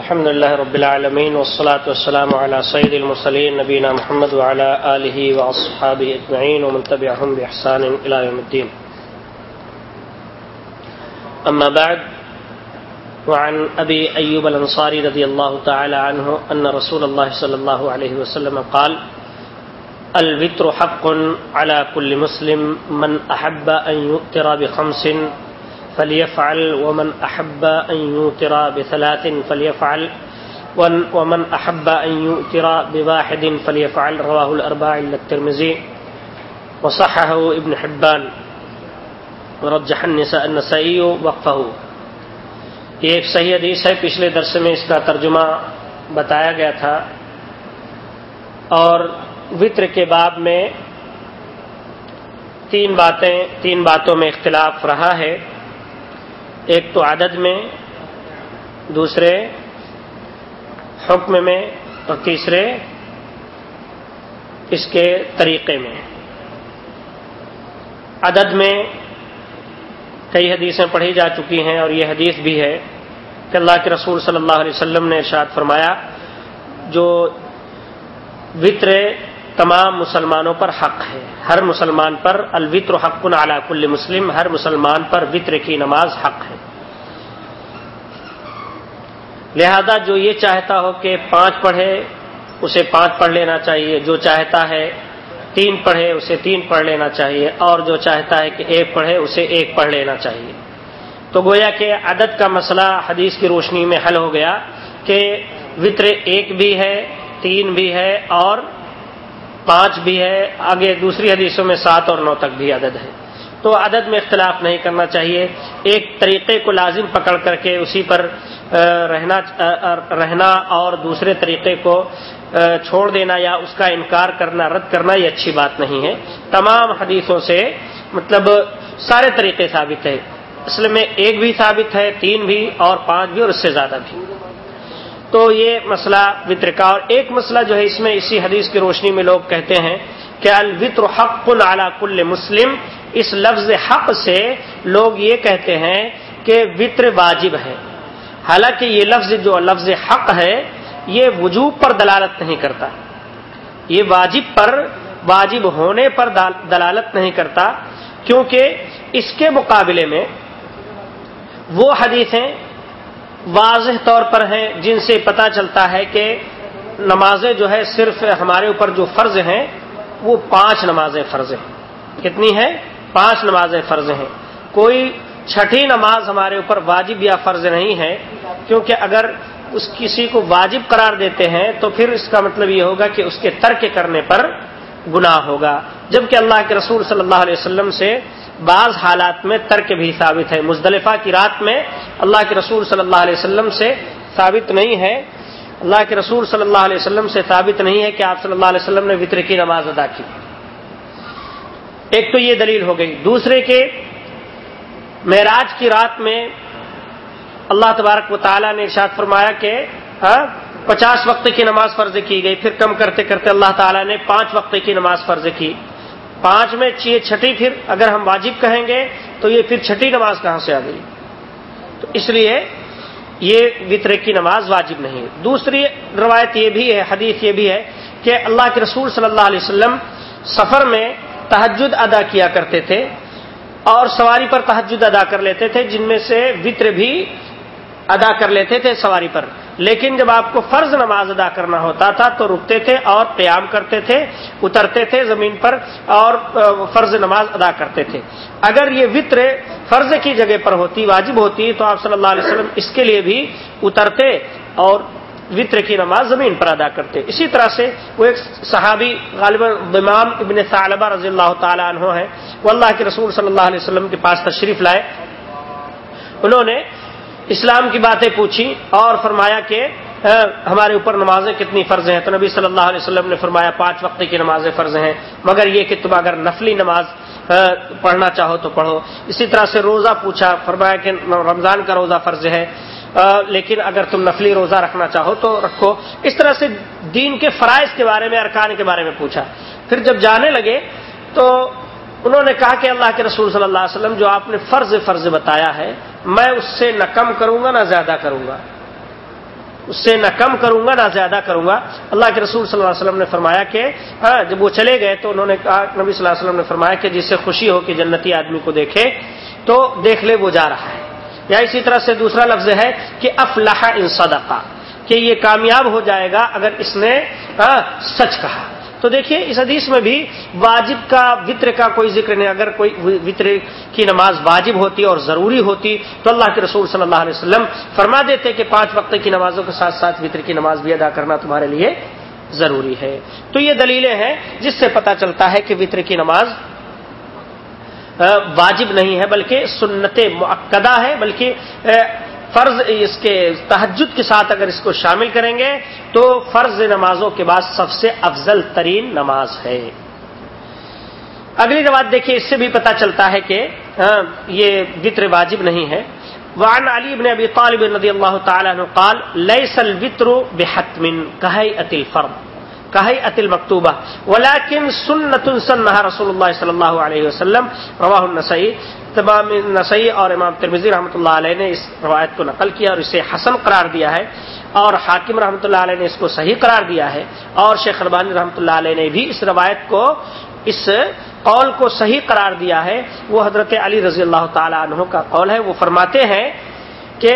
الحمد لله رب العالمين والصلاة والسلام على سيد المرسلين نبينا محمد وعلى آله وأصحابه أجمعين ومن تبعهم بإحسان إلى يوم الدين. أما بعد، وعن أبي أيوب الأنصاري رضي الله تعالى عنه أن رسول الله صلى الله عليه وسلم قال الوتر حق على كل مسلم من أحب أن يؤتر بخمس فليفعل ومن أحب أن يؤتر بثلاث فليفعل ومن أحب أن يؤتر بواحد فليفعل رواه الأربع إلا الترمذي وصححه ابن حبان ورجح النساء النسائي وقفه یہ ایک صحیح حدیث ہے، پچھلے درس میں اس کا ترجمہ بتایا گیا تھا۔ اور وطر کے باب میں تین باتیں، تین باتوں میں اختلاف رہا ہے۔ ایک تو عدد میں، دوسرے حکم میں اور تیسرے اس کے طریقے میں۔ عدد میں کئی حدیثیں پڑھی جا چکی ہیں اور یہ حدیث بھی ہے کہ اللہ کے رسول صلی اللہ علیہ وسلم نے ارشاد فرمایا، جو وطر تمام مسلمانوں پر حق ہے۔ ہر مسلمان پر الوطر حق علی کل مسلم، ہر مسلمان پر وطر کی نماز حق ہے۔ لہذا جو یہ چاہتا ہو کہ پانچ پڑھے، اسے پانچ پڑھ لینا چاہیے۔ جو چاہتا ہے تین پڑھے، اسے تین پڑھ لینا چاہیے۔ اور جو چاہتا ہے کہ ایک پڑھے، اسے ایک پڑھ لینا چاہیے۔ تو گویا کہ عدد کا مسئلہ حدیث کی روشنی میں حل ہو گیا کہ وطر ایک بھی ہے، تین بھی ہے اور پانچ بھی ہے، آگے دوسری حدیثوں میں سات اور نو تک بھی عدد ہے۔ تو عدد میں اختلاف نہیں کرنا چاہیے۔ ایک طریقے کو لازم پکڑ کر کے اسی پر رہنا رہنا اور دوسرے طریقے کو چھوڑ دینا یا اس کا انکار کرنا، رد کرنا یہ اچھی بات نہیں ہے۔ تمام حدیثوں سے مطلب سارے طریقے ثابت ہے اصل میں ایک بھی ثابت ہے، تین بھی اور پانچ بھی اور اس سے زیادہ بھی۔ تو یہ مسئلہ وطر کا اور ایک مسئلہ جو ہے اس میں اسی حدیث کی روشنی میں لوگ کہتے ہیں کہ الوطر حق اعلی کل مسلم، اس لفظ حق سے لوگ یہ کہتے ہیں کہ وطر واجب ہے۔ حالانکہ یہ لفظ جو لفظ حق ہے، یہ وجوب پر دلالت نہیں کرتا۔ یہ واجب پر، واجب ہونے پر دلالت نہیں کرتا۔ کیونکہ اس کے مقابلے میں وہ حدیثیں واضح طور پر ہیں جن سے پتا چلتا ہے کہ نمازیں جو ہے صرف ہمارے اوپر جو فرض ہیں، وہ پانچ نمازیں فرض ہیں۔ کتنی ہیں؟ پانچ نمازیں فرض ہیں۔ کوئی چھٹی نماز ہمارے اوپر واجب یا فرض نہیں ہے، کیونکہ اگر اس کسی کو واجب قرار دیتے ہیں تو پھر اس کا مطلب یہ ہوگا کہ اس کے ترک کرنے پر گناہ ہوگا۔ جبکہ اللہ کے رسول صلی اللہ علیہ وسلم سے بعض حالات میں ترک بھی ثابت ہے۔ مزدلفہ کی رات میں اللہ کے رسول صلی اللہ علیہ وسلم سے ثابت نہیں ہے۔ اللہ کے رسول صلی اللہ علیہ وسلم سے ثابت نہیں ہے کہ آپ صلی اللہ علیہ وسلم نے وطر کی نماز ادا کی۔ ایک تو یہ دلیل ہو گئی۔ دوسرے کے معراج کی رات میں اللہ تبارک و تعالیٰ نے ارشاد فرمایا کہ ہاں، پچاس وقت کی نماز فرض کی گئی، پھر کم کرتے کرتے اللہ تعالیٰ نے پانچ وقت کی نماز فرض کی۔ پانچ میں چیے چھٹی، پھر اگر ہم واجب کہیں گے تو یہ پھر چھٹی نماز کہاں سے آ گئی؟ تو اس لیے یہ وطرے کی نماز واجب نہیں۔ دوسری روایت یہ بھی ہے، حدیث یہ بھی ہے کہ اللہ کے رسول صلی اللہ علیہ وسلم سفر میں تحجد ادا کیا کرتے تھے اور سواری پر تحجد ادا کر لیتے تھے، جن میں سے وطر بھی ادا کر لیتے تھے سواری پر۔ لیکن جب آپ کو فرض نماز ادا کرنا ہوتا تھا تو رکتے تھے اور قیام کرتے تھے، اترتے تھے زمین پر اور فرض نماز ادا کرتے تھے۔ اگر یہ وطر فرض کی جگہ پر ہوتی، واجب ہوتی، تو آپ صلی اللہ علیہ وسلم اس کے لیے بھی اترتے اور وطر کی نماز زمین پر ادا کرتے۔ اسی طرح سے وہ ایک صحابی غالب امام ابن صالبہ رضی اللہ تعالیٰ عنہ ہے وہ اللہ کے رسول صلی اللہ علیہ وسلم کے پاس تشریف لائے۔ انہوں نے اسلام کی باتیں پوچھی اور فرمایا کہ ہمارے اوپر نمازیں کتنی فرض ہیں؟ تو نبی صلی اللہ علیہ وسلم نے فرمایا پانچ وقت کی نمازیں فرض ہیں، مگر یہ کہ تم اگر نفلی نماز پڑھنا چاہو تو پڑھو۔ اسی طرح سے روزہ پوچھا، فرمایا کہ رمضان کا روزہ فرض ہے لیکن اگر تم نفلی روزہ رکھنا چاہو تو رکھو۔ اس طرح سے دین کے فرائض کے بارے میں، ارکان کے بارے میں پوچھا۔ پھر جب جانے لگے تو انہوں نے کہا کہ اللہ کے رسول صلی اللہ علیہ وسلم، جو آپ نے فرض فرض بتایا ہے میں اس سے نہ کم کروں گا، نہ زیادہ کروں گا۔ اس سے نہ کم کروں گا، نہ زیادہ کروں گا۔ اللہ کے رسول صلی اللہ علیہ وسلم نے فرمایا کہ ہاں جب وہ چلے گئے تو انہوں نے کہا، نبی صلی اللہ علیہ وسلم نے فرمایا کہ جس سے خوشی ہو کہ جنتی آدمی کو دیکھے، تو دیکھ لے وہ جا رہا ہے۔ یا اسی طرح سے دوسرا لفظ ہے کہ افلاح ان صدقہ، کہ یہ کامیاب ہو جائے گا اگر اس نے ہاں، سچ کہا۔ تو دیکھیے، اس حدیث میں بھی واجب کا، وطر کا کوئی ذکر نہیں۔ اگر کوئی وطر کی نماز واجب ہوتی اور ضروری ہوتی تو اللہ کے رسول صلی اللہ علیہ وسلم فرما دیتے کہ پانچ وقت کی نمازوں کے ساتھ ساتھ وطر کی نماز بھی ادا کرنا تمہارے لیے ضروری ہے۔ تو یہ دلیلیں ہیں جس سے پتا چلتا ہے کہ وطر کی نماز واجب نہیں ہے، بلکہ سنت معقدہ ہے، بلکہ فرض اس کے تحجد کے ساتھ اگر اس کو شامل کریں گے تو فرض نمازوں کے بعد سب سے افضل ترین نماز ہے۔ اگلی روایت دیکھیے، اس سے بھی پتا چلتا ہے کہ یہ وطر واجب نہیں ہے۔ وعن علی بن ابی طالب رضی اللہ تعالی عنہ قال، لیس الوطر بحتم کہیئت الفرد کہیئت المکتوبہ ولیکن سنت سنہا رسول اللہ صلی اللہ علیہ وسلم رواہ النسائی تمام نسائی اور امام ترمیزی رحمۃ اللہ علیہ نے اس روایت کو نقل کیا اور اسے حسن قرار دیا ہے اور حاکم رحمۃ اللہ علیہ نے اس کو صحیح قرار دیا ہے اور شیخ البانی رحمۃ اللہ علیہ نے بھی اس روایت کو، اس قول کو صحیح قرار دیا ہے۔ وہ حضرت علی رضی اللہ تعالی عنہ کا قول ہے۔ وہ فرماتے ہیں کہ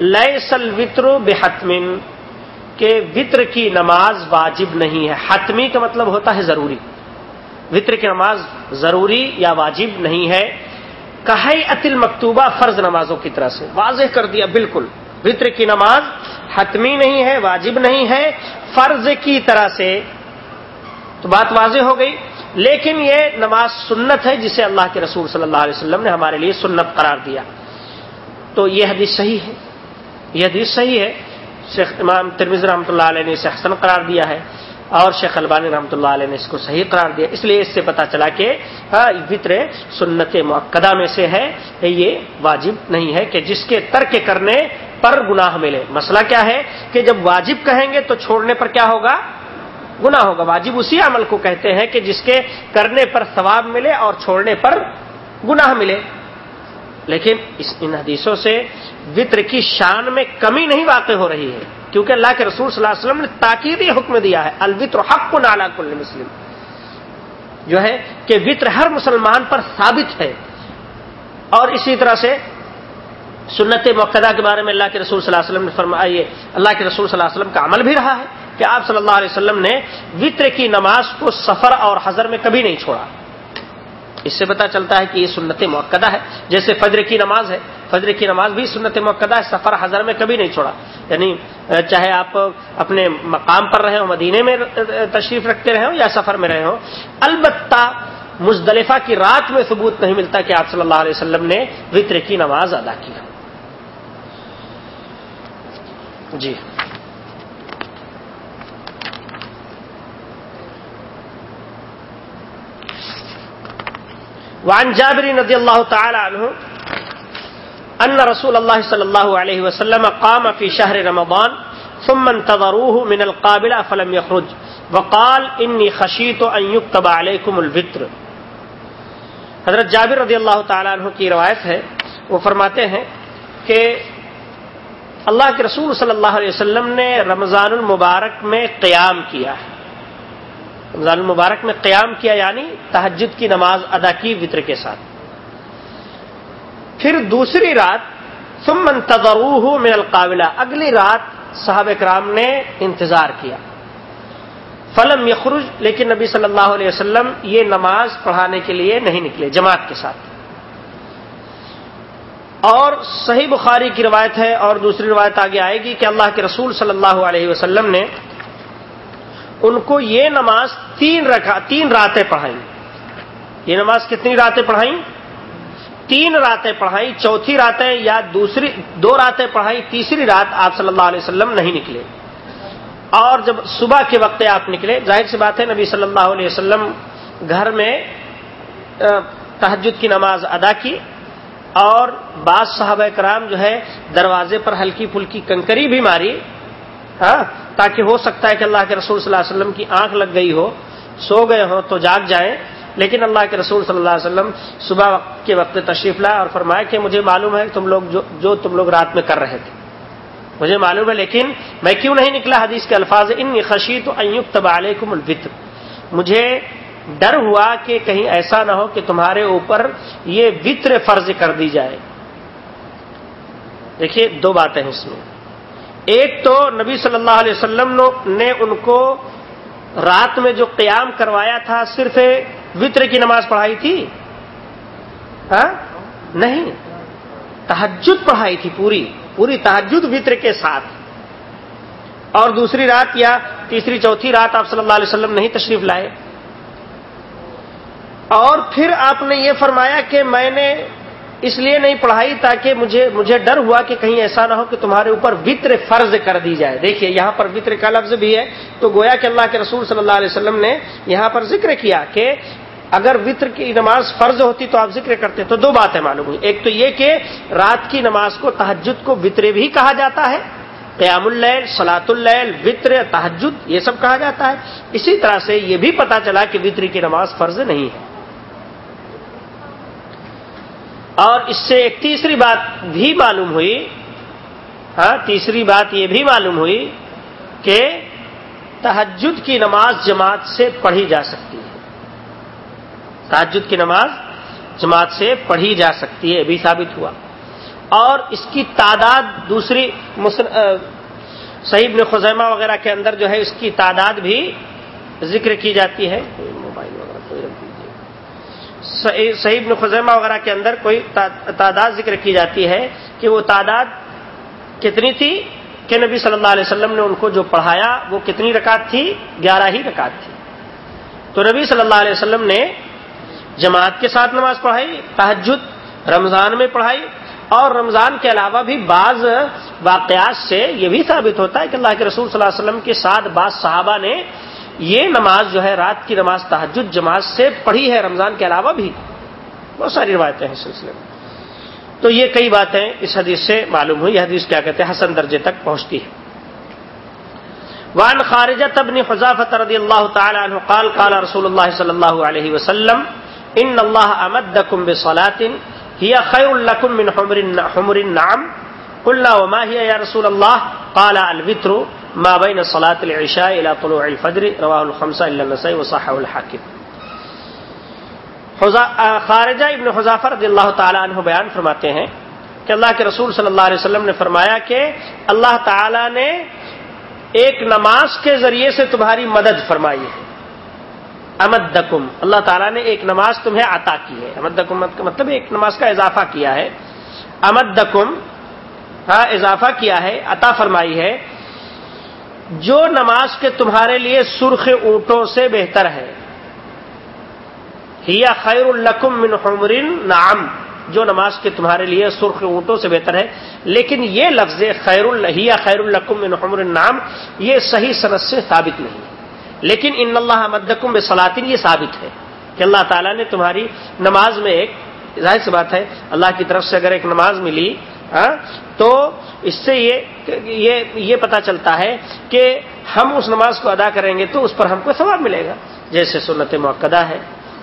لیے وطر بحتمن کہ وطر کی نماز واجب نہیں ہے۔ حتمی کا مطلب ہوتا ہے ضروری۔ وطر کی نماز ضروری یا واجب نہیں ہے۔ اتل مکتوبہ فرض نمازوں کی طرح سے۔ واضح کر دیا، بالکل۔ وطر کی نماز حتمی نہیں ہے، واجب نہیں ہے۔ فرض کی طرح سے تو بات واضح ہو گئی۔ لیکن یہ نماز سنت ہے جسے اللہ کے رسول صلی اللہ علیہ وسلم نے ہمارے لیے سنت قرار دیا۔ تو یہ حدیث صحیح ہے۔ یہ حدیث صحیح ہے۔ شیخ امام ترمیز رحمۃ اللہ علیہ نے اسے حسن قرار دیا ہے اور شیخ البانی رحمۃ اللہ علیہ نے اس کو صحیح قرار دیا اس لیے اس سے پتا چلا کہ ہاں، وطر سنت معقدہ میں سے ہے۔ یہ واجب نہیں ہے کہ جس کے ترک کرنے پر گناہ ملے۔ مسئلہ کیا ہے کہ جب واجب کہیں گے تو چھوڑنے پر کیا ہوگا؟ گنا ہوگا۔ واجب اسی عمل کو کہتے ہیں کہ جس کے کرنے پر ثواب ملے اور چھوڑنے پر گناہ ملے۔ لیکن اس ان حدیثوں سے وطر کی شان میں کمی نہیں واقع ہو رہی ہے۔ کیونکہ اللہ کے رسول صلی اللہ علیہ وسلم نے تاکیدی حکم دیا ہے، الوطر حق کو نالا کل مسلم۔ جو ہے کہ وطر ہر مسلمان پر ثابت ہے۔ اور اسی طرح سے سنت موقع کے بارے میں اللہ کے رسول صلی اللہ علیہ وسلم نے فرمائی اللہ کے رسول صلی اللہ علیہ وسلم کا عمل بھی رہا ہے کہ آپ صلی اللہ علیہ وسلم نے وطر کی نماز کو سفر اور حضر میں کبھی نہیں چھوڑا۔ اس سے پتا چلتا ہے کہ یہ سنت موقع ہے۔ جیسے فجر کی نماز ہے۔ فجر کی نماز بھی سنت موقع ہے۔ سفر حضر میں کبھی نہیں چھوڑا۔ یعنی چاہے آپ اپنے مقام پر رہے ہو مدینے میں تشریف رکھتے رہے ہو یا سفر میں رہے ہو البتہ مزدلفہ کی رات میں ثبوت نہیں ملتا کہ آپ صلی اللہ علیہ وسلم نے وطر کی نماز ادا کی۔ جی۔ وعن جابر رضي الله تعالى عنه أن رسول الله صلى الله عليه وسلم قام في شهر رمضان ثم انتظروه من القابلة فلم يخرج وقال إني خشيت أن يكتب عليكم الفطر حضرت جابر رضی اللہ تعالیٰ عنہ کی روایت ہے، وہ فرماتے ہیں کہ اللہ کے رسول صلی اللہ علیہ وسلم نے رمضان المبارک میں قیام کیا ہے۔ رمضان المبارک میں قیام کیا یعنی تحجد کی نماز ادا کی وطر کے ساتھ۔ پھر دوسری رات، ثم منتظروہ من القابلہ۔ اگلی رات صحابہ کرام نے انتظار کیا۔ فلم یخرج، لیکن نبی صلی اللہ علیہ وسلم یہ نماز پڑھانے کے لیے نہیں نکلے، جماعت کے ساتھ۔ اور صحیح بخاری کی روایت ہے، اور دوسری روایت آگے آئے گی کہ اللہ کے رسول صلی اللہ علیہ وسلم نے ان کو یہ نماز تین رکھا تین راتیں پڑھائیں۔ یہ نماز کتنی راتیں پڑھائیں؟ تین راتیں پڑھائی چوتھی راتیں یا دوسری دو راتیں پڑھائی تیسری رات آپ صلی اللہ علیہ وسلم نہیں نکلے۔ اور جب صبح کے وقت آپ نکلے، ظاہر سی بات ہے، نبی صلی اللہ علیہ وسلم گھر میں تحجد کی نماز ادا کی اور بعض صحابہ کرام جو ہے، دروازے پر ہلکی پھلکی کنکری بھی ماری۔ ہاں تاکہ ہو سکتا ہے کہ اللہ کے رسول صلی اللہ علیہ وسلم کی آنکھ لگ گئی ہو، سو گئے ہوں تو جاگ جائیں۔ لیکن اللہ کے رسول صلی اللہ علیہ وسلم صبح کے وقت تشریف لائے اور فرمایا کہ مجھے معلوم ہے کہ تم لوگ جو جو تم لوگ رات میں کر رہے تھے۔ مجھے معلوم ہے، لیکن میں کیوں نہیں نکلا؟ حدیث کے الفاظ ان خشی تو ایوب علیکم الفطر مجھے ڈر ہوا کہ کہیں ایسا نہ ہو کہ تمہارے اوپر یہ وطر فرض کر دی جائے۔ دیکھیے، دو باتیں ہیں اس میں۔ ایک تو نبی صلی اللہ علیہ وسلم نے ان کو رات میں جو قیام کروایا تھا، صرف وطر کی نماز پڑھائی تھی؟ ہاں؟ نہیں. تحجد پڑھائی تھی پوری پوری تحجد وطر کے ساتھ۔ اور دوسری رات یا تیسری چوتھی رات آپ صلی اللہ علیہ وسلم نہیں تشریف لائے۔ اور پھر آپ نے یہ فرمایا کہ میں نے اس لیے نہیں پڑھائی تاکہ مجھے مجھے ڈر ہوا کہ کہیں ایسا نہ ہو کہ تمہارے اوپر وطر فرض کر دی جائے۔ دیکھیے، یہاں پر وطر کا لفظ بھی ہے۔ تو گویا کہ اللہ کے رسول صلی اللہ علیہ وسلم نے یہاں پر ذکر کیا کہ اگر وطر کی نماز فرض ہوتی تو آپ ذکر کرتے۔ تو دو باتیں معلوم ہوئی۔ ایک تو یہ کہ رات کی نماز کو تحجد کو وطر بھی کہا جاتا ہے۔ قیام اللیل سلاۃ اللیل، وطر تحجد یہ سب کہا جاتا ہے۔ اسی طرح سے یہ بھی پتا چلا کہ وطر کی نماز فرض نہیں ہے۔ اور اس سے ایک تیسری بات بھی معلوم ہوئی ہاں تیسری بات یہ بھی معلوم ہوئی کہ تحجد کی نماز جماعت سے پڑھی جا سکتی ہے۔ تحجد کی نماز جماعت سے پڑھی جا سکتی ہے بھی ثابت ہوا۔ اور اس کی تعداد دوسری صحیح نے خزیمہ وغیرہ کے اندر جو ہے، اس کی تعداد بھی ذکر کی جاتی ہے۔ صحیح خزیمہ وغیرہ کے اندر کوئی تعداد ذکر کی جاتی ہے کہ وہ تعداد کتنی تھی کہ نبی صلی اللہ علیہ وسلم نے ان کو جو پڑھایا وہ کتنی رکعت تھی؟ گیارہ ہی رکعت تھی۔ تو نبی صلی اللہ علیہ وسلم نے جماعت کے ساتھ نماز پڑھائی تحجد رمضان میں پڑھائی اور رمضان کے علاوہ بھی بعض واقعات سے یہ بھی ثابت ہوتا ہے کہ اللہ کے رسول صلی اللہ علیہ وسلم کے ساتھ بعض صحابہ نے یہ نماز جو ہے رات کی نماز تحجد جماعت سے پڑھی ہے، رمضان کے علاوہ بھی۔ بہت ساری روایتیں ہیں اس سلسلے میں۔ تو یہ کئی باتیں اس حدیث سے معلوم ہوئی۔ یہ حدیث کیا کہتے ہیں؟ حسن درجے تک پہنچتی ہے۔ وان خارجہ تبنی حضافت رضی اللہ تعالی عنہ قال قال رسول اللہ صلی اللہ علیہ وسلم، ان اللہ امدکم بصلاۃ هي خير لكم من حمر النعم۔ قلنا، وما هي يا رسول الله قال، الوتر ما بين صلاة العشاء الى طلوع الفجر، رواه الخمسة الا النسائي وصححه الحاكم. خارجہ ابن حذافر رضی اللہ تعالی عنہ بیان فرماتے ہیں کہ اللہ کے رسول صلی اللہ علیہ وسلم نے فرمایا کہ اللہ تعالی نے ایک نماز کے ذریعے سے تمہاری مدد فرمائی ہے۔ امد دکم اللہ تعالیٰ نے ایک نماز تمہیں عطا کی ہے۔ امد دکم کا مطلب ایک نماز کا اضافہ کیا ہے۔ امد دکم ہاں اضافہ کیا ہے، عطا فرمائی ہے۔ جو نماز کے تمہارے لیے سرخ اونٹوں سے بہتر ہے۔ ہیا خیر القم من حمرین نام جو نماز کے تمہارے لیے سرخ اونٹوں سے بہتر ہے۔ لیکن یہ لفظ خیر الحیہ خیر القم من حمر نام یہ صحیح صنعت سے ثابت نہیں ہے۔ لیکن ان اللہ مدکم بے سلاطین یہ ثابت ہے کہ اللہ تعالیٰ نے تمہاری نماز میں ایک، ظاہر سی بات ہے، اللہ کی طرف سے اگر ایک نماز ملی ہاں تو اس سے یہ یہ پتا چلتا ہے کہ ہم اس نماز کو ادا کریں گے تو اس پر ہم کو ثواب ملے گا۔ جیسے سنت موقع ہے،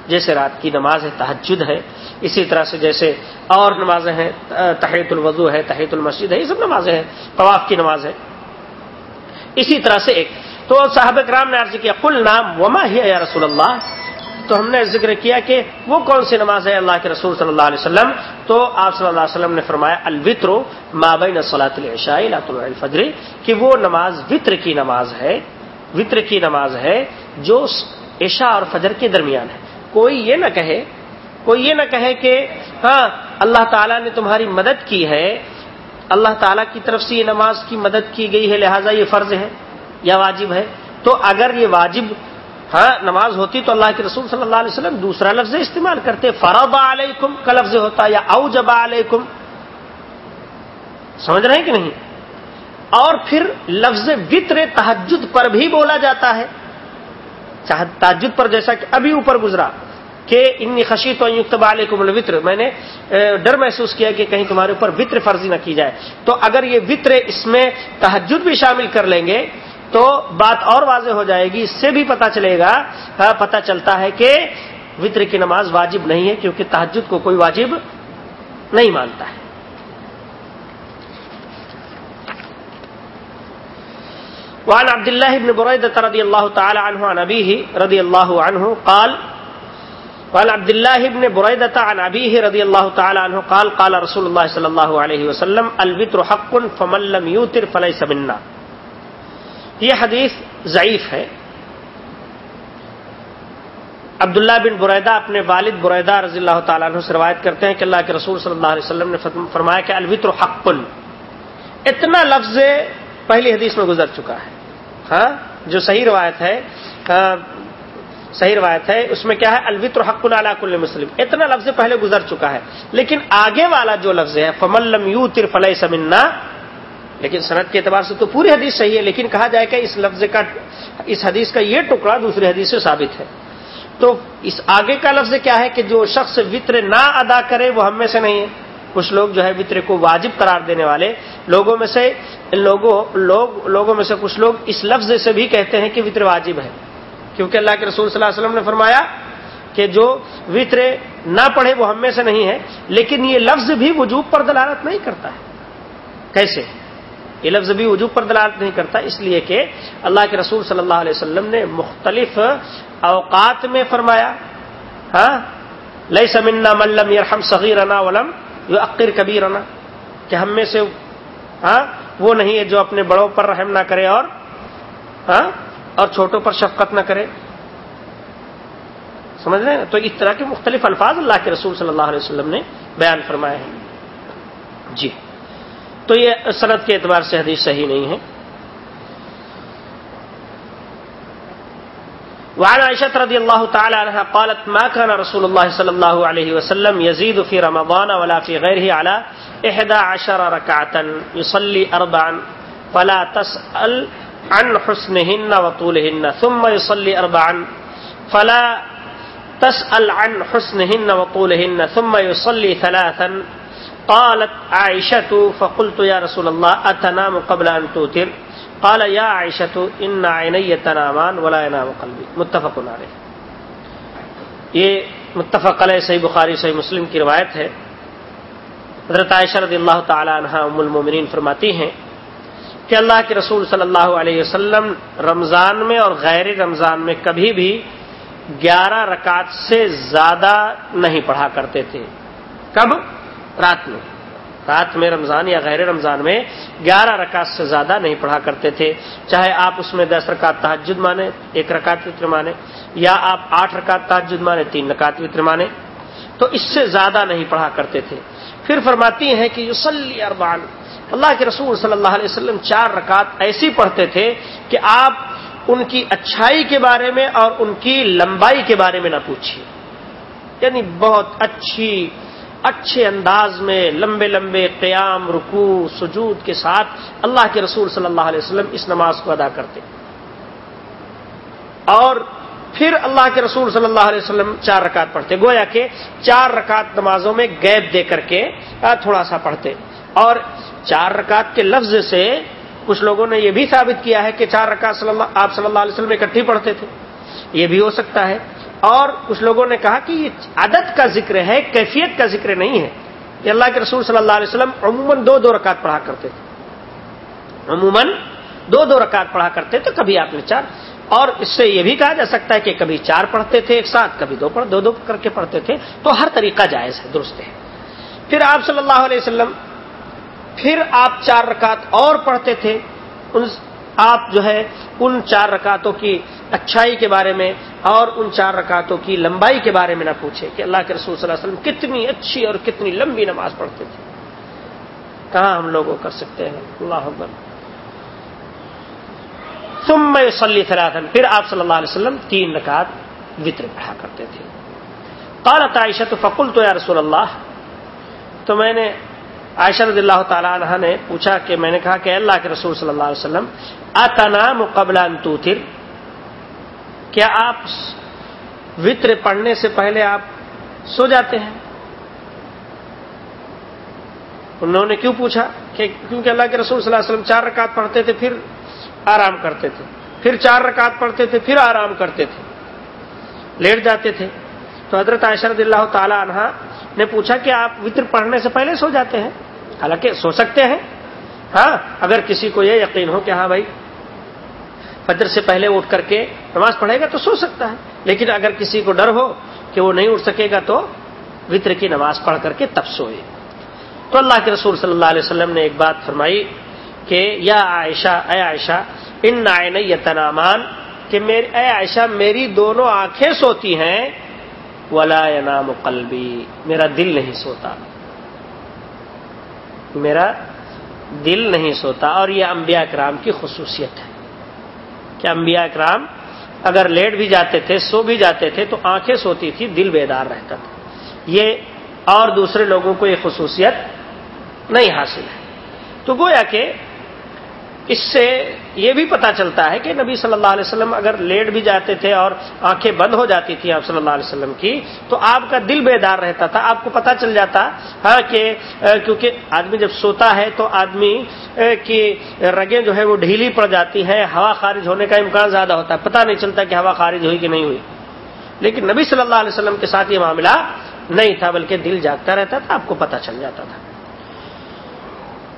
جیسے رات کی نماز ہے تحجد ہے، اسی طرح سے جیسے اور نمازیں ہیں تحیت الوضو ہے تحیت المسجد ہے، یہ سب نمازیں ہیں، طواف کی نماز ہے۔ اسی طرح سے ایک۔ تو صاحب کرام نے عرض کیا کل نام وما ہی یا رسول اللہ؟ تو ہم نے ذکر کیا کہ وہ کون سی نماز ہے اللہ کے رسول صلی اللہ علیہ وسلم؟ تو آپ صلی اللہ علیہ وسلم نے فرمایا الوطر مابین صلاۃ الفجر، کہ وہ نماز وطر کی نماز ہے وطر کی نماز ہے جو عشاء اور فجر کے درمیان ہے۔ کوئی یہ نہ کہے، کوئی یہ نہ کہے کہ ہاں اللہ تعالیٰ نے تمہاری مدد کی ہے، اللہ تعالیٰ کی طرف سے یہ نماز کی مدد کی گئی ہے، لہٰذا یہ فرض ہے، یا واجب ہے۔ تو اگر یہ واجب ہاں نماز ہوتی تو اللہ کے رسول صلی اللہ علیہ وسلم دوسرا لفظ استعمال کرتے فرب علیکم، کا لفظ ہوتا یا او جبا علیکم۔ سمجھ رہے ہیں کہ نہیں؟ اور پھر لفظ وطر تحجد پر بھی بولا جاتا ہے۔ تحجد پر جیسا کہ ابھی اوپر گزرا کہ ان خشی تو یوکتب علیکم الوطر۔ میں نے ڈر محسوس کیا کہ کہیں تمہارے اوپر وطر فرضی نہ کی جائے۔ تو اگر یہ وطر اس میں تحجد بھی شامل کر لیں گے تو بات اور واضح ہو جائے گی، اس سے بھی پتا چلے گا ہاں، پتا چلتا ہے کہ وطر کی نماز واجب نہیں ہے کیونکہ تحجد کو کوئی واجب نہیں مانتا ہے۔ وعن عبد الله بن بريدة رضي الله تعالى عنه عن أبيه رضي الله عنه قال، وعن عبد الله بن بريدة عن أبيه رضي الله تعالى عنه قال قال رسول الله صلى الله عليه وسلم الوتر حق فمن لم يوتر فليس منا۔ یہ حدیث ضعیف ہے۔ عبداللہ بن بریدہ اپنے والد بریدہ رضی اللہ تعالیٰ عنہ سے روایت کرتے ہیں کہ اللہ کے رسول صلی اللہ علیہ وسلم نے فرمایا کہ الوطر حق اتنا لفظ پہلی حدیث میں گزر چکا ہے۔ ہاں جو صحیح روایت ہے صحیح روایت ہے، اس میں کیا ہے؟ الوطر حق اللہ کل مسلم۔ اتنا لفظ پہلے گزر چکا ہے۔ لیکن آگے والا جو لفظ ہے فملم یو تر فلح سمنا لیکن صنعت کے اعتبار سے تو پوری حدیث صحیح ہے، لیکن کہا جائے کہ اس لفظ کا، اس حدیث کا یہ ٹکڑا دوسری حدیث سے ثابت ہے۔ تو اس آگے کا لفظ کیا ہے کہ جو شخص وطر نہ ادا کرے وہ ہم میں سے نہیں ہے۔ کچھ لوگ جو ہے وطر کو واجب قرار دینے والے لوگوں میں سے، لوگوں، لوگ، لوگوں میں سے کچھ لوگ اس لفظ سے بھی کہتے ہیں کہ وطر واجب ہے۔ کیونکہ اللہ کے رسول صلی اللہ علیہ وسلم نے فرمایا کہ جو وطر نہ پڑھے وہ ہم میں سے نہیں ہے، لیکن یہ لفظ بھی وجوب پر دلالت نہیں کرتا ہے۔ کیسے؟ یہ لفظ بھی وجوب پر دلالت نہیں کرتا، اس لیے کہ اللہ کے رسول صلی اللہ علیہ وسلم نے مختلف اوقات میں فرمایا ہاں لئی سمنا ملم یرحم صغیر رنا ولم جو عقر کبھی رنا کہ ہم میں سے ہاں وہ نہیں ہے جو اپنے بڑوں پر رحم نہ کرے اور ہاں اور چھوٹوں پر شفقت نہ کرے۔ سمجھ رہے ہیں؟ تو اس طرح کے مختلف الفاظ اللہ کے رسول صلی اللہ علیہ وسلم نے بیان فرمائے ہیں۔ جی۔ تو یہ صنعت کے اعتبار سے حدیث صحیح نہیں ہے۔ وعن عائشة رضي الله تعالى عنها قالت، ما كان رسول الله صلى الله عليه وسلم يزيد في رمضان ولا في غيره على إحدى عشر ركعة يصلي أربعا فلا تسأل عن حسنهن وطولهن، ثم يصلي أربعا فلا تسأل عن حسنهن وطولهن، ثم يصلي ثلاثا قالت عائشة فقلت يا رسول الله أتنام قبل أن توتر؟ قال یا عائشت ان عینی تنامان ولا انام قلبی. متفق علیہ. یہ متفق علیہ صحیح بخاری، صحیح مسلم کی روایت ہے. حضرت عائشہ رضی اللہ تعالی عنہ ام المومنین فرماتی ہیں کہ اللہ کے رسول صلی اللہ علیہ وسلم رمضان میں اور غیر رمضان میں کبھی بھی گیارہ رکعت سے زیادہ نہیں پڑھا کرتے تھے. کب؟ رات میں۔ رات میں رمضان یا غیر رمضان میں گیارہ رکعت سے زیادہ نہیں پڑھا کرتے تھے۔ چاہے آپ اس میں دس رکعت تحجد مانے ایک رکعت وطر مانے یا آپ آٹھ رکعت تحجد مانے تین رکعت وطر مانے تو اس سے زیادہ نہیں پڑھا کرتے تھے۔ پھر فرماتی ہیں کہ یوسلی اربان اللہ کے رسول صلی اللہ علیہ وسلم چار رکعت ایسی پڑھتے تھے کہ آپ ان کی اچھائی کے بارے میں اور ان کی لمبائی کے بارے میں نہ پوچھیے۔ یعنی بہت اچھی اچھے انداز میں لمبے لمبے قیام رکو سجود کے ساتھ اللہ کے رسول صلی اللہ علیہ وسلم اس نماز کو ادا کرتے۔ اور پھر اللہ کے رسول صلی اللہ علیہ وسلم چار رکعت پڑھتے۔ گویا کہ چار رکعت نمازوں میں گیپ دے کر کے تھوڑا سا پڑھتے۔ اور چار رکعت کے لفظ سے کچھ لوگوں نے یہ بھی ثابت کیا ہے کہ چار رکعت صلی اللہ، آپ صلی اللہ علیہ وسلم اکٹھی پڑھتے تھے۔ یہ بھی ہو سکتا ہے۔ اور کچھ لوگوں نے کہا کہ یہ عدد کا ذکر ہے، کیفیت کا ذکر نہیں ہے۔ کہ اللہ کے رسول صلی اللہ علیہ وسلم عموماً دو دو رکعت پڑھا کرتے تھے۔ عموماً دو دو رکعت پڑھا کرتے تھے کبھی آپ نے چار۔ اور اس سے یہ بھی کہا جا سکتا ہے کہ کبھی چار پڑھتے تھے ایک ساتھ، کبھی دو پڑھ دو دو کر کے پڑھتے تھے۔ تو ہر طریقہ جائز ہے، درست ہے۔ پھر آپ صلی اللہ علیہ وسلم، پھر آپ چار رکعت اور پڑھتے تھے۔ آپ جو ہے ان چار رکعتوں کی اچھائی کے بارے میں اور ان چار رکعتوں کی لمبائی کے بارے میں نہ پوچھے کہ اللہ کے رسول صلی اللہ علیہ وسلم کتنی اچھی اور کتنی لمبی نماز پڑھتے تھے۔ کہاں ہم لوگ کر سکتے ہیں؟ اللہ اکبر۔ تم میں صلی فلاحن پھر آپ صلی اللہ علیہ وسلم تین رکعت وطر پڑھا کرتے تھے۔ قال عائشہ تو فقل تو یا رسول اللہ، تو میں نے عائشہ رضی اللہ تعالیٰ عنہ نے پوچھا کہ میں نے کہا کہ اللہ کے رسول صلی اللہ علیہ وسلم، اتنا مقبلہ توتر؟ کیا آپ وطر پڑھنے سے پہلے آپ سو جاتے ہیں؟ انہوں نے کیوں پوچھا کہ کیونکہ اللہ کے رسول صلی اللہ علیہ وسلم چار رکعت پڑھتے تھے، پھر آرام کرتے تھے، پھر چار رکعت پڑھتے تھے، پھر آرام کرتے تھے، لیٹ جاتے تھے۔ تو حضرت عائشہ رضی اللہ تعالی عنہ نے پوچھا کہ آپ وطر پڑھنے سے پہلے سو جاتے ہیں؟ حالانکہ سو سکتے ہیں۔ ہاں اگر کسی کو یہ یقین ہو کہ ہاں بھائی، فجر سے پہلے اٹھ کر کے نماز پڑھے گا تو سو سکتا ہے۔ لیکن اگر کسی کو ڈر ہو کہ وہ نہیں اٹھ سکے گا تو وطر کی نماز پڑھ کر کے تب سوئے۔ تو اللہ کے رسول صلی اللہ علیہ وسلم نے ایک بات فرمائی کہ یا عائشہ، اے عائشہ، ان نائن تنامان کہ میری اے عائشہ، میری دونوں آنکھیں سوتی ہیں ولا نام قلبی میرا دل نہیں سوتا۔ میرا دل نہیں سوتا اور یہ انبیاء کرام کی خصوصیت ہے کہ انبیاء کرام اگر لیٹ بھی جاتے تھے، سو بھی جاتے تھے تو آنکھیں سوتی تھی دل بیدار رہتا تھا۔ یہ اور دوسرے لوگوں کو یہ خصوصیت نہیں حاصل ہے۔ تو گویا کہ اس سے یہ بھی پتا چلتا ہے کہ نبی صلی اللہ علیہ وسلم اگر لیٹ بھی جاتے تھے اور آنکھیں بند ہو جاتی تھیں آپ صلی اللہ علیہ وسلم کی، تو آپ کا دل بیدار رہتا تھا، آپ کو پتا چل جاتا ہاں کہ کیونکہ آدمی جب سوتا ہے تو آدمی کی رگیں جو ہے وہ ڈھیلی پڑ جاتی ہیں، ہوا خارج ہونے کا امکان زیادہ ہوتا ہے، پتا نہیں چلتا کہ ہوا خارج ہوئی کہ نہیں ہوئی۔ لیکن نبی صلی اللہ علیہ وسلم کے ساتھ یہ معاملہ نہیں تھا، بلکہ دل جاگتا رہتا تھا، آپ کو پتا چل جاتا تھا۔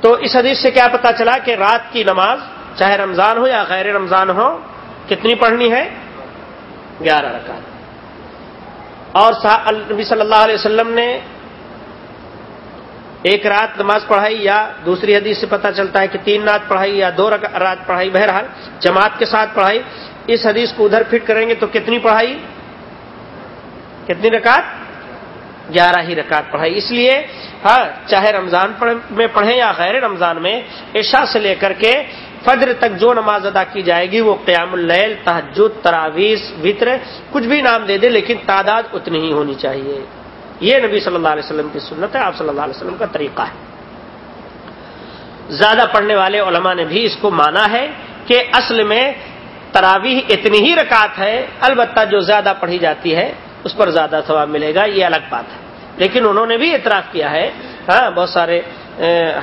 تو اس حدیث سے کیا پتا چلا کہ رات کی نماز چاہے رمضان ہو یا غیر رمضان ہو، کتنی پڑھنی ہے؟ گیارہ رکعت۔ اور نبی صلی اللہ علیہ وسلم نے ایک رات نماز پڑھائی یا دوسری حدیث سے پتا چلتا ہے کہ تین رات پڑھائی یا دو رات پڑھائی، بہرحال جماعت کے ساتھ پڑھائی۔ اس حدیث کو ادھر فٹ کریں گے تو کتنی پڑھائی؟ کتنی رکعت؟ گیارہ ہی رکعت پڑھائی۔ اس لیے ہاں چاہے رمضان میں پڑھیں یا غیر رمضان میں، عشاء سے لے کر کے فجر تک جو نماز ادا کی جائے گی، وہ قیام اللیل تحجد تراویز وطر، کچھ بھی نام دے دے، لیکن تعداد اتنی ہی ہونی چاہیے۔ یہ نبی صلی اللہ علیہ وسلم کی سنت ہے، آپ صلی اللہ علیہ وسلم کا طریقہ ہے۔ زیادہ پڑھنے والے علماء نے بھی اس کو مانا ہے کہ اصل میں تراویح اتنی ہی رکعت ہے، البتہ جو زیادہ پڑھی جاتی ہے، اس پر زیادہ ثواب ملے گا، یہ الگ بات ہے۔ لیکن انہوں نے بھی اعتراف کیا ہے۔ ہاں بہت سارے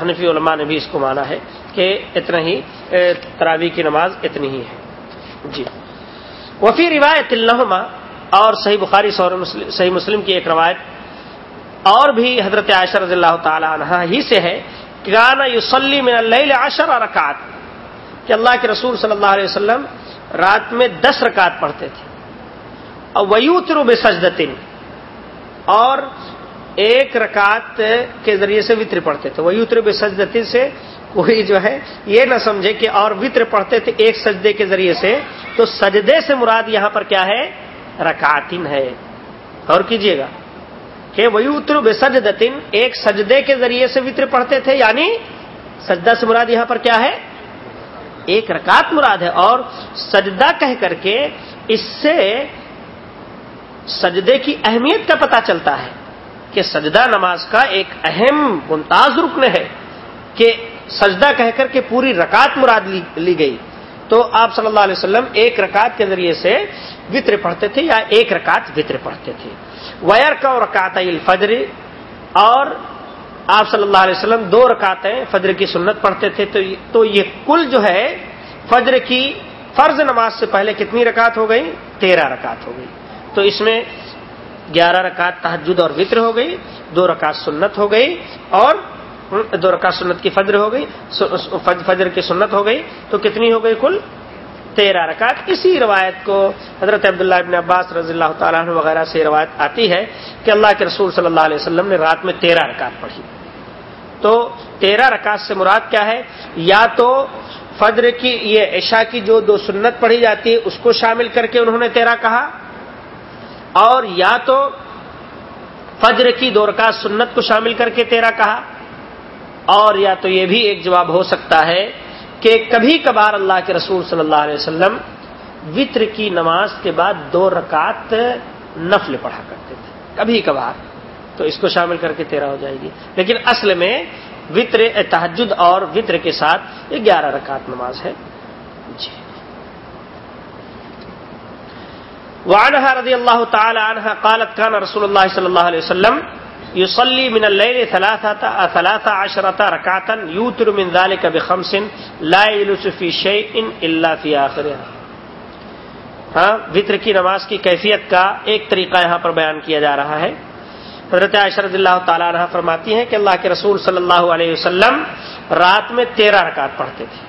حنفی علماء نے بھی اس کو مانا ہے کہ اتنا ہی تراوی کی نماز اتنی ہی ہے۔ جی۔ وفی روایت الحما اور صحیح بخاری، صحیح مسلم کی ایک روایت اور بھی حضرت عائشہ رضی اللہ تعالی عنہ ہی سے ہے کہ گانا یوسلی میں اللہ عشر رکعت کہ اللہ کے رسول صلی اللہ علیہ وسلم رات میں دس رکعت پڑھتے تھے۔ اور ویوتر بے سجدتن اور ایک رکعت کے ذریعے سے وطر پڑھتے تھے۔ وہ یوتر بے سجدتن سے کوئی جو ہے یہ نہ سمجھے کہ اور وطر پڑھتے تھے ایک سجدے کے ذریعے سے۔ تو سجدے سے مراد یہاں پر کیا ہے؟ رکعتن ہے۔ اور کیجیے گا کہ ویوتر بے سجدتن ایک سجدے کے ذریعے سے وطر پڑھتے تھے یعنی سجدہ سے مراد یہاں پر کیا ہے؟ ایک رکعت مراد ہے۔ اور سجدہ کہہ کر کے اس سے سجدے کی اہمیت کا پتہ چلتا ہے۔ کہ سجدہ نماز کا ایک اہم ممتاز رکن ہے کہ سجدہ کہہ کر کے پوری رکعت مراد لی گئی۔ تو آپ صلی اللہ علیہ وسلم ایک رکعت کے ذریعے سے وطر پڑھتے تھے یا ایک رکعت وطر پڑھتے تھے۔ ویر کا رکعت الفجر اور آپ صلی اللہ علیہ وسلم دو رکعتیں فجر کی سنت پڑھتے تھے۔ تو یہ کل جو ہے فجر کی فرض نماز سے پہلے کتنی رکعت ہو گئی؟ تیرہ رکعت ہو گئی۔ تو اس میں گیارہ رکعت تحجد اور وطر ہو گئی، دو رکعت سنت ہو گئی اور دو رکعت سنت کی فجر ہو گئی فجر کی سنت ہو گئی۔ تو کتنی ہو گئی کل؟ تیرہ رکعت۔ اسی روایت کو حضرت عبداللہ ابن عباس رضی اللہ تعالیٰ عنہ وغیرہ سے روایت آتی ہے کہ اللہ کے رسول صلی اللہ علیہ وسلم نے رات میں تیرہ رکعت پڑھی۔ تو تیرہ رکعت سے مراد کیا ہے؟ یا تو فجر کی یہ عشاء کی جو دو سنت پڑھی جاتی ہے، اس کو شامل کر کے انہوں نے تیرہ کہا اور یا تو فجر کی دور کا سنت کو شامل کر کے تیرا کہا، اور یا تو یہ بھی ایک جواب ہو سکتا ہے کہ کبھی کبھار اللہ کے رسول صلی اللہ علیہ وسلم وطر کی نماز کے بعد دو رکعت نفل پڑھا کرتے تھے۔ کبھی کبھار۔ تو اس کو شامل کر کے تیرہ ہو جائے گی۔ لیکن اصل میں وطر تحجد اور وطر کے ساتھ یہ گیارہ رکعت نماز ہے۔ وعنها رضی اللہ تعالی عنہ قالت كان رسول اللہ صلی اللہ علیہ وسلم يصلي من الليل ثلاثة ثلاثة عشرة ركعة يوتر من ذلك بخمس لا يلس في شيء إلا في آخرها ہاں وطر کی نماز کی کیفیت کا ایک طریقہ یہاں پر بیان کیا جا رہا ہے۔ حضرت عائشہ رضی اللہ تعالی عنہ فرماتی ہیں کہ اللہ کے رسول صلی اللہ علیہ وسلم رات میں تیرہ رکعت پڑھتے تھے۔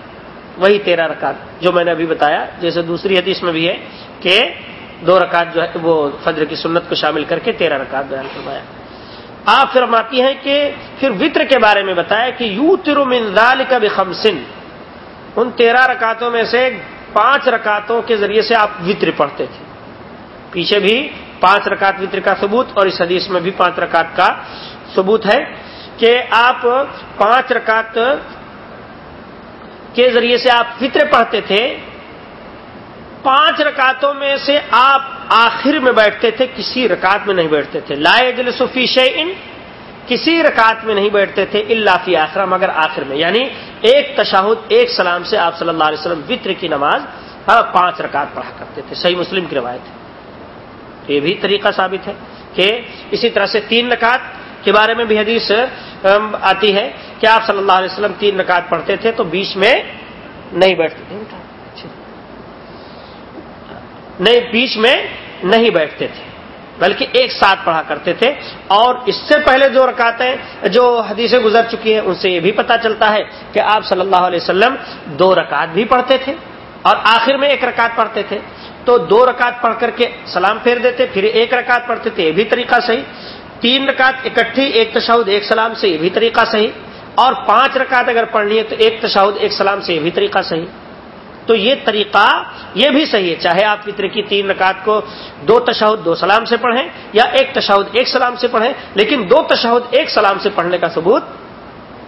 وہی تیرہ رکعت جو میں نے ابھی بتایا، جیسے دوسری حدیث میں بھی ہے کہ دو رکعت جو ہے وہ فجر کی سنت کو شامل کر کے تیرہ رکعت بیان فرمایا۔ آپ فرماتی ہیں کہ پھر وطر کے بارے میں بتایا کہ یو ترمال کا بھی ان تیرہ رکعتوں میں سے پانچ رکعتوں کے ذریعے سے آپ وطر پڑھتے تھے۔ پیچھے بھی پانچ رکعت وطر کا ثبوت اور اس حدیث میں بھی پانچ رکعت کا ثبوت ہے کہ آپ پانچ رکعت کے ذریعے سے آپ فطر پڑھتے تھے۔ پانچ رکعتوں میں سے آپ آخر میں بیٹھتے تھے، کسی رکعت میں نہیں بیٹھتے تھے۔ لائے جل سفی ان کسی رکعت میں نہیں بیٹھتے تھے اللہ فی آخرہ، مگر آخر میں۔ یعنی ایک تشاہد، ایک سلام سے آپ صلی اللہ علیہ وسلم وطر کی نماز پانچ رکعت پڑھا کرتے تھے۔ صحیح مسلم کی روایت ہے۔ یہ بھی طریقہ ثابت ہے کہ اسی طرح سے تین رکعت کے بارے میں بھی حدیث آتی ہے کہ آپ صلی اللہ علیہ وسلم تین رکعت پڑھتے تھے تو بیچ میں نہیں بیٹھتے تھے۔ نہیں بیچ میں نہیں بیٹھتے تھے، بلکہ ایک ساتھ پڑھا کرتے تھے۔ اور اس سے پہلے جو رکاتیں جو حدیثیں گزر چکی ہیں، ان سے یہ بھی پتا چلتا ہے کہ آپ صلی اللہ علیہ وسلم دو رکعت بھی پڑھتے تھے اور آخر میں ایک رکعت پڑھتے تھے۔ تو دو رکعت پڑھ کر کے سلام پھیر دیتے، پھر ایک رکعت پڑھتے تھے، یہ بھی طریقہ صحیح۔ تین رکعت اکٹھی، ایک تشاہد ایک سلام سے یہ بھی طریقہ صحیح۔ اور پانچ رکعت اگر پڑھنی ہے تو ایک تشاہد ایک سلام سے یہ بھی طریقہ صحیح۔ تو یہ طریقہ یہ بھی صحیح ہے۔ چاہے آپ فطر کی تین رکعت کو دو تشہد دو سلام سے پڑھیں یا ایک تشہد ایک سلام سے پڑھیں لیکن دو تشہد ایک سلام سے پڑھنے کا ثبوت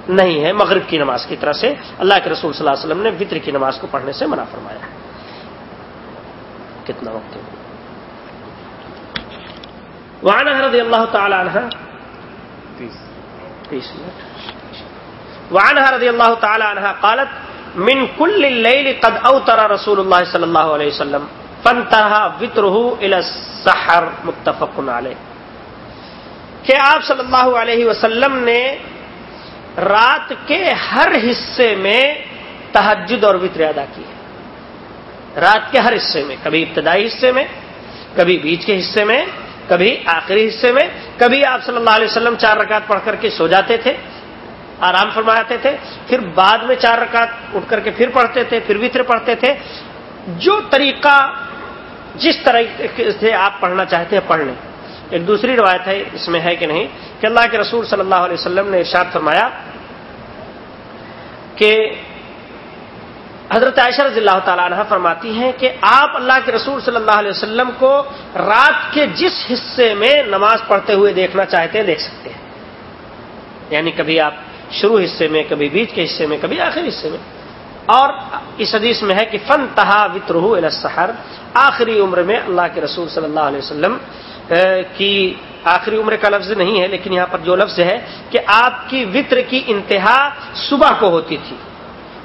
نہیں ہے مغرب کی نماز کی طرح سے۔ اللہ کے رسول صلی اللہ علیہ وسلم نے فطر کی نماز کو پڑھنے سے منع فرمایا۔ کتنا وقت وعن رضی اللہ تعالی عنہ۔ تیس۔ منٹ۔ وعن رضی اللہ تعالی عنہ قالت من کل اللیل قد اوتر رسول اللہ صلی اللہ علیہ وسلم فنتہا وطرہ الى السحر، متفق علیہ کہ آپ صلی اللہ علیہ وسلم نے رات کے ہر حصے میں تحجد اور وطر ادا کی رات کے ہر حصے میں، کبھی ابتدائی حصے میں، کبھی بیچ کے حصے میں، کبھی آخری حصے میں، کبھی آپ صلی اللہ علیہ وسلم چار رکعت پڑھ کر کے سو جاتے تھے۔ آرام فرماتے تھے، پھر بعد میں چار رکعت اٹھ کر کے پھر پڑھتے تھے، پھر وطر پڑھتے تھے۔ جو طریقہ جس طرح سے آپ پڑھنا چاہتے ہیں، پڑھ لیں۔ ایک دوسری روایت ہے، اس میں ہے کہ نہیں، کہ اللہ کے رسول صلی اللہ علیہ وسلم نے ارشاد فرمایا کہ حضرت عائشہ رضی اللہ تعالیٰ عنہ فرماتی ہیں کہ آپ اللہ کے رسول صلی اللہ علیہ وسلم کو رات کے جس حصے میں نماز پڑھتے ہوئے دیکھنا چاہتے ہیں، دیکھ سکتے ہیں۔ یعنی کبھی آپ شروع حصے میں، کبھی بیچ کے حصے میں، کبھی آخری حصے میں۔ اور اس حدیث میں ہے کہ فن تہا وطرح السحر۔ آخری عمر میں اللہ کے رسول صلی اللہ علیہ وسلم کی آخری عمر کا لفظ نہیں ہے، لیکن یہاں پر جو لفظ ہے کہ آپ کی وطر کی انتہا صبح کو ہوتی تھی۔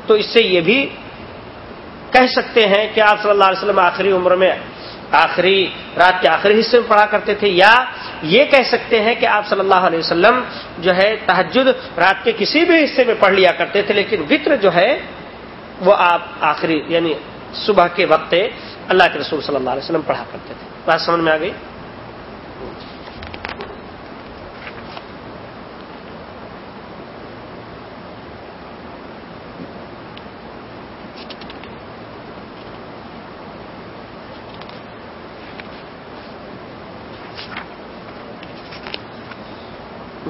تو اس سے یہ بھی کہہ سکتے ہیں کہ آپ صلی اللہ علیہ وسلم آخری عمر میں، آخری رات کے آخری حصے میں پڑھا کرتے تھے، یا یہ کہہ سکتے ہیں کہ آپ صلی اللہ علیہ وسلم جو ہے تحجد رات کے کسی بھی حصے میں پڑھ لیا کرتے تھے، لیکن وطر جو ہے وہ آپ آخری یعنی صبح کے وقت اللہ کے رسول صلی اللہ علیہ وسلم پڑھا کرتے تھے۔ بات سمجھ میں آ گئی؟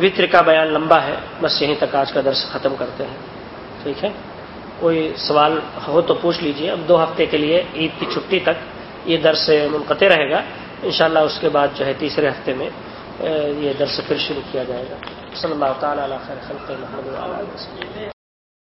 وطر کا بیان لمبا ہے، بس یہیں تک آج کا درس ختم کرتے ہیں۔ ٹھیک ہے؟ کوئی سوال ہو تو پوچھ لیجیے۔ اب دو ہفتے کے لیے عید کی چھٹی تک یہ درس منقطع رہے گا۔ انشاءاللہ اس کے بعد جو ہے تیسرے ہفتے میں یہ درس پھر شروع کیا جائے گا۔ صلی اللہ تعالیٰ علیہ خیر خلق محمد